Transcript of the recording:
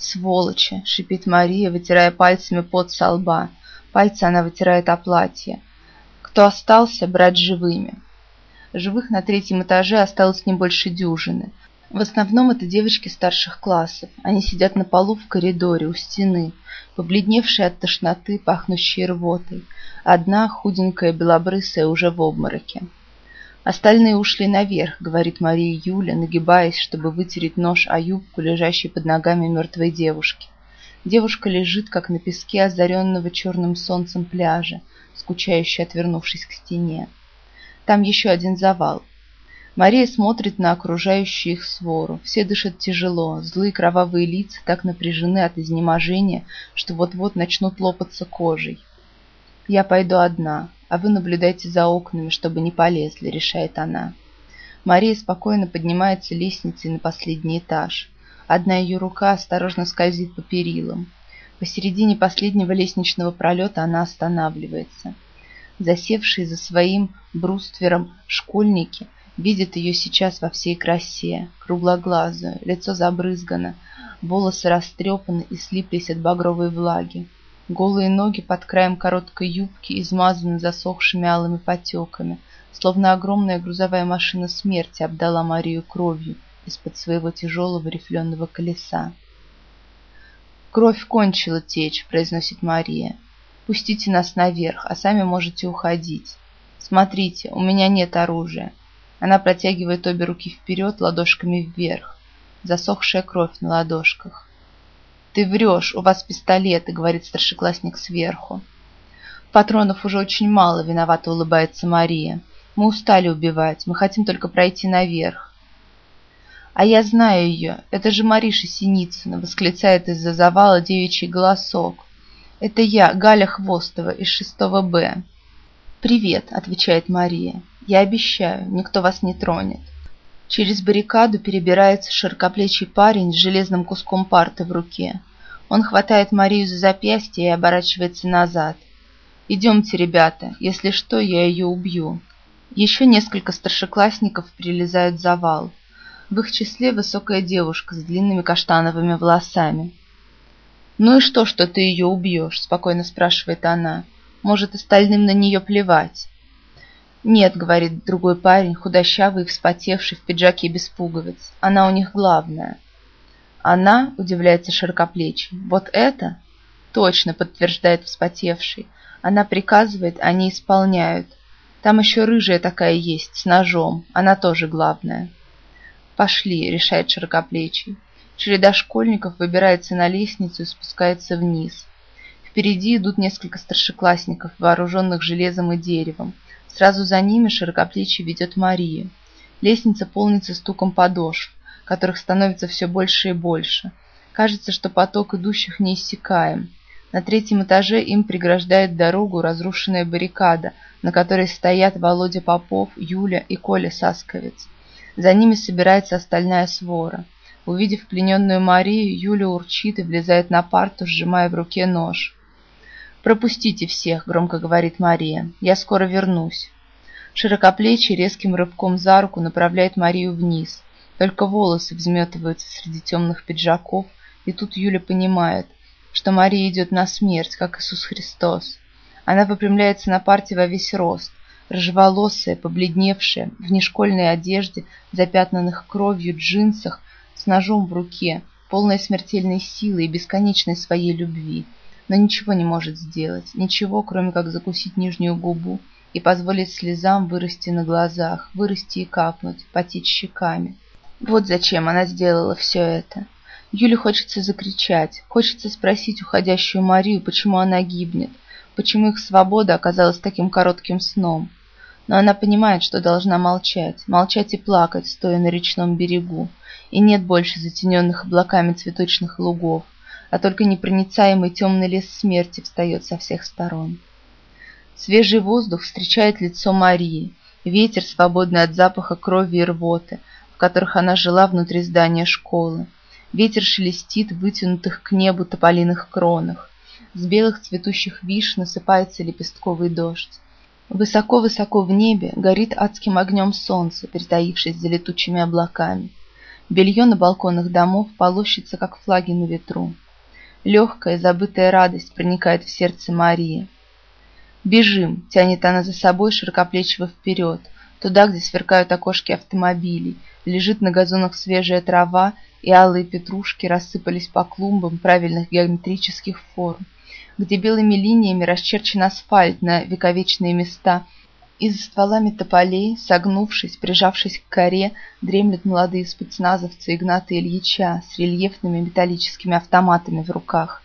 «Сволочи!» — шипит Мария, вытирая пальцами пот со лба. Пальцы она вытирает о платье. «Кто остался, брать живыми!» Живых на третьем этаже осталось не больше дюжины. В основном это девочки старших классов. Они сидят на полу в коридоре у стены, побледневшие от тошноты, пахнущие рвотой. Одна, худенькая, белобрысая, уже в обмороке. Остальные ушли наверх, говорит Мария Юля, нагибаясь, чтобы вытереть нож о юбку, лежащей под ногами мертвой девушки. Девушка лежит, как на песке озаренного черным солнцем пляжа, скучающе отвернувшись к стене. Там еще один завал. Мария смотрит на окружающую их свору. Все дышат тяжело, злые кровавые лица так напряжены от изнеможения, что вот-вот начнут лопаться кожей. «Я пойду одна, а вы наблюдайте за окнами, чтобы не полезли», — решает она. Мария спокойно поднимается лестницей на последний этаж. Одна ее рука осторожно скользит по перилам. Посередине последнего лестничного пролета она останавливается. Засевшие за своим бруствером школьники видят ее сейчас во всей красе, круглоглазую, лицо забрызгано, волосы растрепаны и слиплись от багровой влаги. Голые ноги под краем короткой юбки измазаны засохшими алыми потеками, словно огромная грузовая машина смерти обдала Марию кровью из-под своего тяжелого рифленого колеса. «Кровь кончила течь», — произносит Мария. «Пустите нас наверх, а сами можете уходить. Смотрите, у меня нет оружия». Она протягивает обе руки вперед, ладошками вверх. Засохшая кровь на ладошках. «Ты врешь, у вас пистолеты», — говорит старшеклассник сверху. «Патронов уже очень мало», — виновато улыбается Мария. «Мы устали убивать, мы хотим только пройти наверх». «А я знаю ее, это же Мариша Синицына», — восклицает из-за завала девичий голосок. «Это я, Галя Хвостова, из шестого Б». «Привет», — отвечает Мария. «Я обещаю, никто вас не тронет». Через баррикаду перебирается широкоплечий парень с железным куском парты в руке. Он хватает Марию за запястье и оборачивается назад. «Идемте, ребята, если что, я ее убью». Еще несколько старшеклассников прилезают в завал. В их числе высокая девушка с длинными каштановыми волосами. «Ну и что, что ты ее убьешь?» – спокойно спрашивает она. «Может, остальным на нее плевать?» «Нет», — говорит другой парень, худощавый и вспотевший в пиджаке без пуговиц. «Она у них главная». «Она?» — удивляется широкоплечий. «Вот это?» «Точно», — подтверждает вспотевший. «Она приказывает, они исполняют. Там еще рыжая такая есть, с ножом. Она тоже главная». «Пошли», — решает широкоплечий. Череда школьников выбирается на лестницу и спускается вниз. Впереди идут несколько старшеклассников, вооруженных железом и деревом. Сразу за ними широкоплечий ведет Марию. Лестница полнится стуком подошв, которых становится все больше и больше. Кажется, что поток идущих не иссякаем. На третьем этаже им преграждает дорогу разрушенная баррикада, на которой стоят Володя Попов, Юля и Коля Сасковец. За ними собирается остальная свора. Увидев плененную Марию, Юля урчит и влезает на парту, сжимая в руке нож. «Пропустите всех», — громко говорит Мария. «Я скоро вернусь». Широкоплечий резким рывком за руку направляет Марию вниз. Только волосы взметываются среди темных пиджаков, и тут Юля понимает, что Мария идет на смерть, как Иисус Христос. Она выпрямляется на парте во весь рост, рыжеволосая, побледневшая, в нешкольной одежде, запятнанных кровью джинсах, с ножом в руке, полной смертельной силы и бесконечной своей любви но ничего не может сделать, ничего, кроме как закусить нижнюю губу и позволить слезам вырасти на глазах, вырасти и капнуть, потечь щеками. Вот зачем она сделала все это. Юле хочется закричать, хочется спросить уходящую Марию, почему она гибнет, почему их свобода оказалась таким коротким сном. Но она понимает, что должна молчать, молчать и плакать, стоя на речном берегу, и нет больше затененных облаками цветочных лугов, а только непроницаемый темный лес смерти встает со всех сторон. Свежий воздух встречает лицо Марии, ветер, свободный от запаха крови и рвоты, в которых она жила внутри здания школы. Ветер шелестит в вытянутых к небу тополиных кронах. С белых цветущих виш насыпается лепестковый дождь. Высоко-высоко в небе горит адским огнем солнце, притаившись за летучими облаками. Белье на балконах домов полощется, как флаги на ветру. Легкая, забытая радость проникает в сердце Марии. «Бежим!» — тянет она за собой широкоплечего вперед, туда, где сверкают окошки автомобилей, лежит на газонах свежая трава, и алые петрушки рассыпались по клумбам правильных геометрических форм, где белыми линиями расчерчен асфальт на вековечные места, и за стволами тополей, согнувшись, прижавшись к коре, дремлют молодые спецназовцы Игната Ильича с рельефными металлическими автоматами в руках.